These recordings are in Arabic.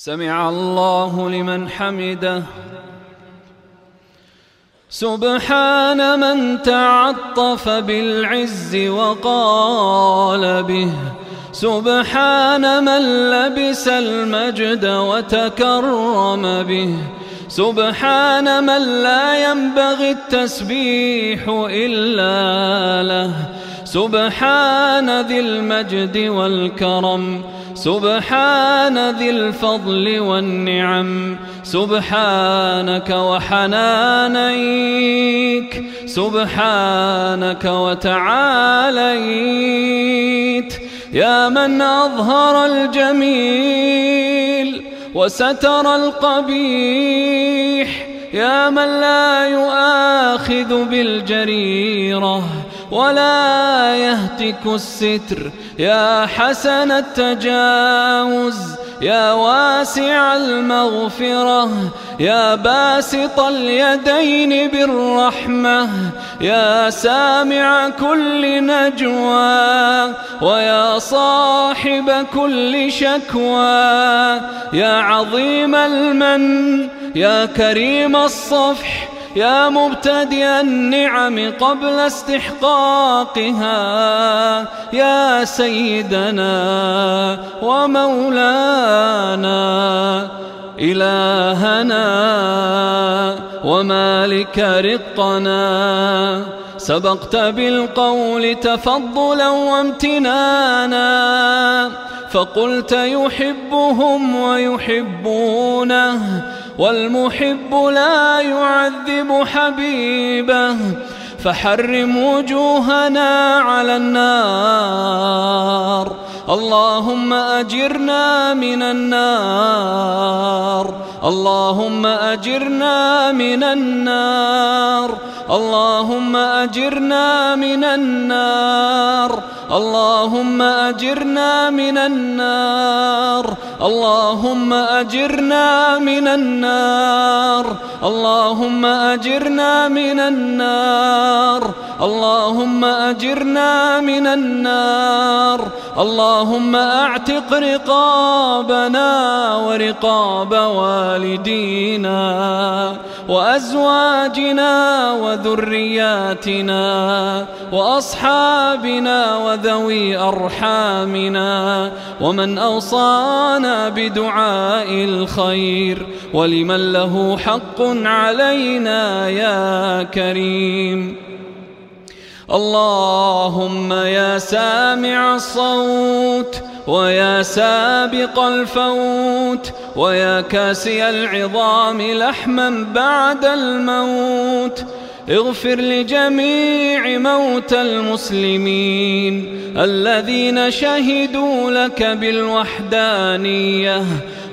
سمع الله لمن حمده. سبحان من تعطف بالعز وقال به. سبحان من لبس المجد وتكرم به. سبحان من لا ينبغي التسبيح إلا له. سبحان ذي المجد والكرم. سبحان ذي الفضل والنعم سبحانك وحنانيك سبحانك وتعاليت. يا من أظهر الجميل وستر القبيح يا من لا يؤاخذ بالجريرة ولا يهتك الستر. يا حسن التجاوز يا واسع المغفرة يا باسط اليدين بالرحمة يا سامع كل نجوى ويا صاحب كل شكوى. يا عظيم المن يا كريم الصفح يا مبتدئ النعم قبل استحقاقها يا سيدنا ومولانا إلهنا ومالك رقنا سبقت بالقول تفضلا وامتنانا فقلت يحبهم ويحبونه. والمحب لا يعذب حبيبه. فحرم وجوهنا على النار. اللهم أجرنا من النار. اللهم أجرنا من النار. اللهم أجرنا من النار. اللهم أجرنا من النار. اللهم أجرنا من النار. اللهم أجرنا من النار. اللهم أجرنا من النار. اللهم أعتق رقابنا ورقاب والدينا وأزواجنا وذرياتنا وأصحابنا وذوي أرحامنا ومن أوصانا بدعاء الخير ولمن له حق علينا يا كريم. اللهم يا سامع الصوت ويا سابق الفوت ويا كاسي العظام لحما بعد الموت. اغفر لجميع موتى المسلمين الذين شهدوا لك بالوحدانية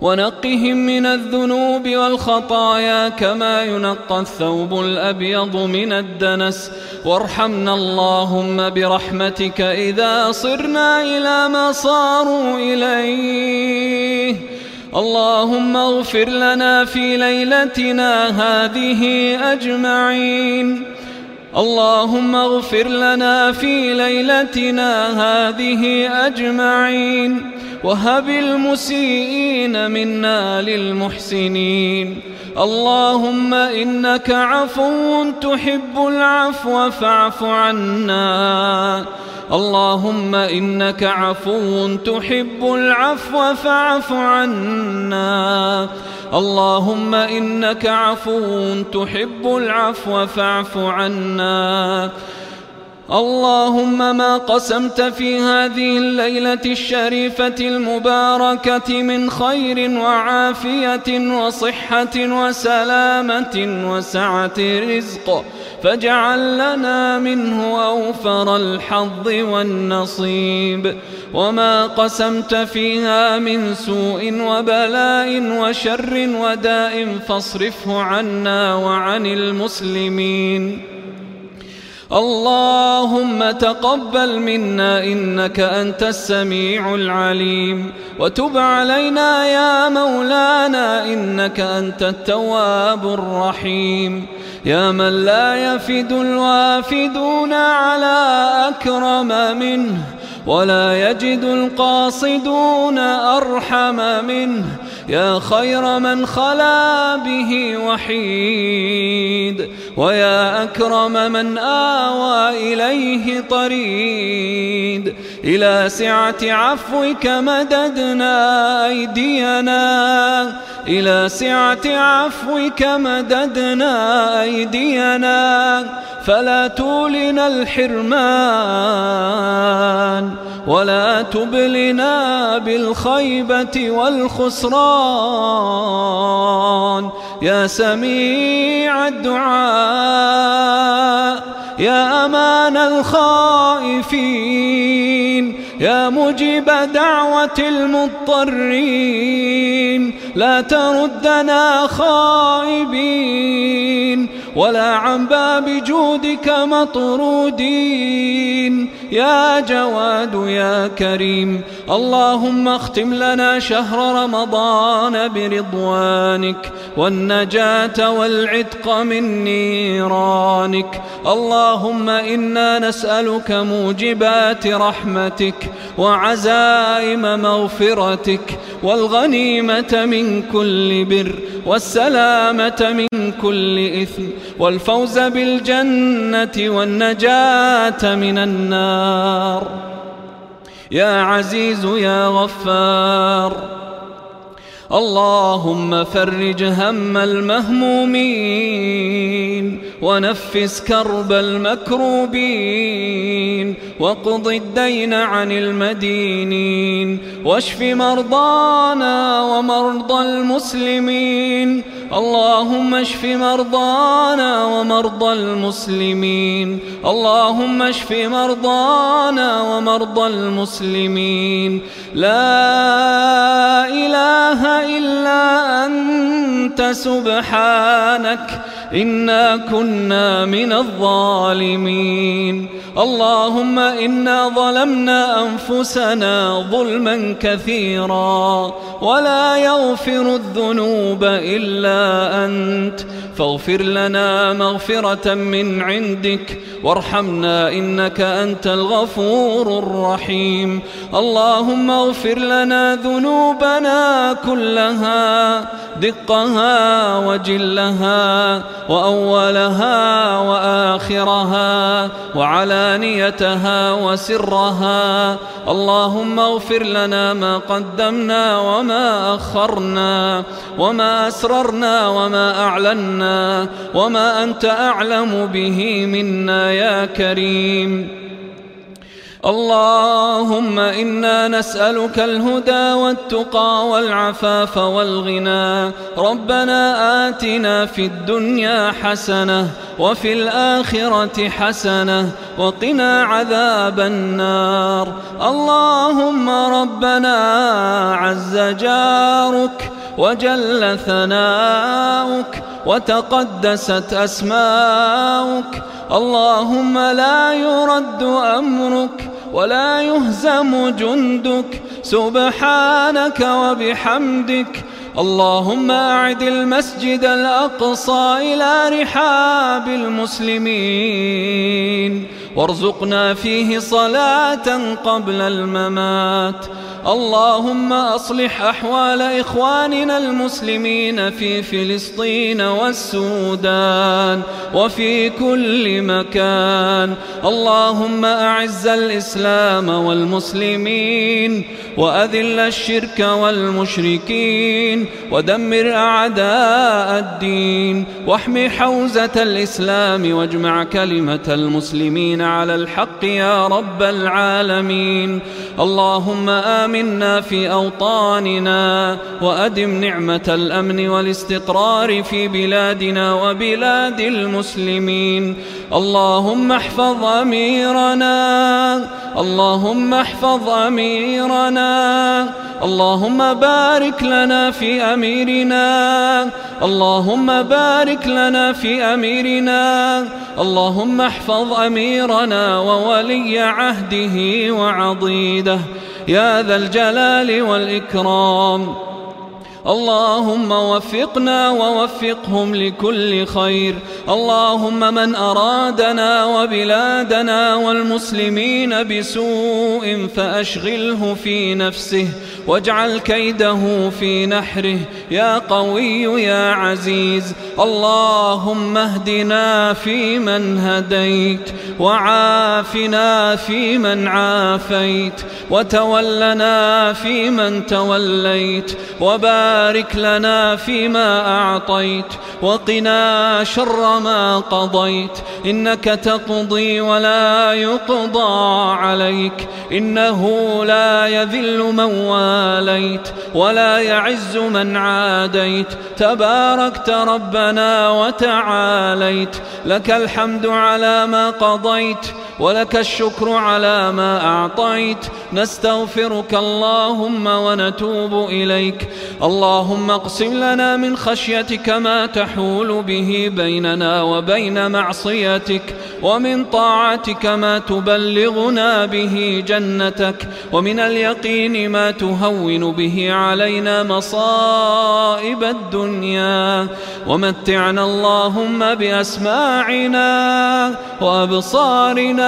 ونقهم من الذنوب والخطايا كما ينقى الثوب الأبيض من الدنس. وارحمنا اللهم برحمتك إذا صرنا إلى ما صاروا إليه. اللهم اغفر لنا في ليلتنا هذه أجمعين. اللهم اغفر لنا في ليلتنا هذه أجمعين. وهب المسيئين منا للمحسنين. اللهم إنك عفو تحب العفو فاعف عنا. اللهم إنك عفو تحب العفو فاعف عنا. اللهم إنك عفو تحب العفو فاعف عنا. اللهم ما قسمت في هذه الليلة الشريفة المباركة من خير وعافية وصحة وسلامة وسعة رزق فاجعل لنا منه أوفر الحظ والنصيب وما قسمت فيها من سوء وبلاء وشر وداء فاصرفه عنا وعن المسلمين اللهم تقبل منا إنك أنت السميع العليم. وتب علينا يا مولانا إنك أنت التواب الرحيم. يا من لا يفد الوافدون على أكرم منه ولا يجد القاصدون أرحم منه. يا خير من خلا به وحيد ويا أكرم من آوى إليه طريد. إلى سعة عفوك مددنا أيدينا إلى سعة عفوك مددنا أيدينا. فلا تولنا الحرمان ولا تبلنا بالخيبة والخسران. يا سميع الدعاء يا أمان الخائفين يا مجيب دعوة المضطرين. لا تردنا خائبين. ولا عن باب جودك مطرودين. يا جواد يا كريم اللهم اختم لنا شهر رمضان برضوانك والنجاة والعتق من نيرانك. اللهم إنا نسألك موجبات رحمتك وعزائم مغفرتك والغنيمة من كل بر والسلامة من كل إثم والفوز بالجنة والنجاة من النار. يا عزيز يا غفار اللهم فرج هم المهمومين ونفس كرب المكروبين وقض الدين عن المدينين واشف مرضانا ومرضى المسلمين اللهم اشف مرضانا ومرضى المسلمين. اللهم اشف مرضانا ومرضى المسلمين. لا إله إلا أنت سبحانك. إنا كنا من الظالمين. اللهم إنا ظلمنا أنفسنا ظلما كثيرا. ولا يغفر الذنوب إلا أنت. فاغفر لنا مغفرة من عندك. وارحمنا إنك أنت الغفور الرحيم. اللهم اغفر لنا ذنوبنا كلها. دقها وجلها وأولها وآخرها وعلانيتها وسرها اللهم اغفر لنا ما قدمنا وما أخرنا وما أسررنا وما أعلنا وما أنت أعلم به منا يا كريم اللهم إنا نسألك الهدى والتقى والعفاف والغنى. ربنا آتنا في الدنيا حسنة وفي الآخرة حسنة وقنا عذاب النار. اللهم ربنا عز جارك وجل ثناؤك وتقدست أسماؤك. اللهم لا يرد أمرك ولا يهزم جندك. سبحانك وبحمدك. اللهم أعد المسجد الأقصى إلى رحاب المسلمين. وارزقنا فيه صلاة قبل الممات. اللهم أصلح أحوال إخواننا المسلمين في فلسطين والسودان وفي كل مكان. اللهم أعز الإسلام والمسلمين وأذل الشرك والمشركين ودمر أعداء الدين واحم حوزة الإسلام واجمع كلمة المسلمين المسلمين على الحق يا رب العالمين. اللهم آمنا في أوطاننا وأدم نعمة الأمن والاستقرار في بلادنا وبلاد المسلمين. اللهم احفظ أميرنا. اللهم احفظ أميرنا. اللهم بارك لنا في أميرنا. اللهم بارك لنا في أميرنا. اللهم احفظ أميرنا. وولي عهده وعضيده. يا ذا الجلال والإكرام. اللهم وفقنا ووفقهم لكل خير. اللهم من أرادنا وبلادنا والمسلمين بسوء فأشغله في نفسه. واجعل كيده في نحره. يا قوي يا عزيز. اللهم اهدنا فيمن هديت. وعافنا فيمن عافيت. وتولنا فيمن توليت. وبارك لنا فيما أعطيت وقنا شر ما قضيت. إنك تقضي ولا يقضى عليك إنه لا يذل من واليت ولا يعز من عاديت. تباركت ربنا وتعاليت لك الحمد على ما قضيت. ولك الشكر على ما أعطيت. نستغفرك اللهم ونتوب إليك. اللهم اقسم لنا من خشيتك ما تحول به بيننا وبين معصيتك ومن طاعتك ما تبلغنا به جنتك ومن اليقين ما تهون به علينا مصائب الدنيا. ومتعنا اللهم بأسماعنا وأبصارنا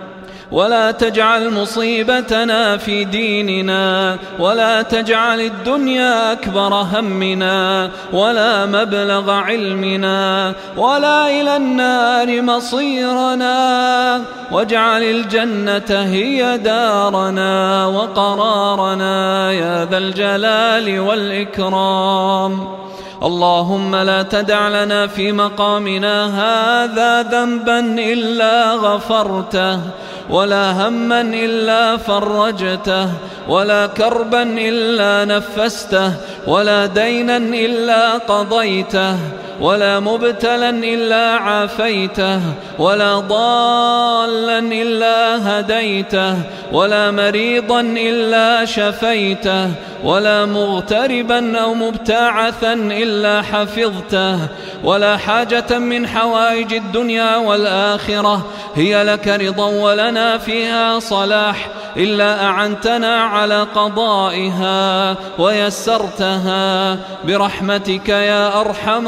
ولا تجعل مصيبتنا في ديننا ولا تجعل الدنيا أكبر همنا ولا مبلغ علمنا ولا إلى النار مصيرنا. واجعل الجنة هي دارنا وقرارنا يا ذا الجلال والإكرام. اللهم لا تدع لنا في مقامنا هذا ذنبا إلا غفرته. ولا هما إلا فرجته ولا كربا إلا نفسته ولا دينا إلا قضيته. ولا مبتلا إلا عافيته ولا ضالا إلا هديته ولا مريضا إلا شفيته ولا مغتربا أو مبتعثا إلا حفظته ولا حاجة من حوائج الدنيا والآخرة هي لك رضا ولنا فيها صلاح إلا أعنتنا على قضائها ويسرتها برحمتك يا أرحم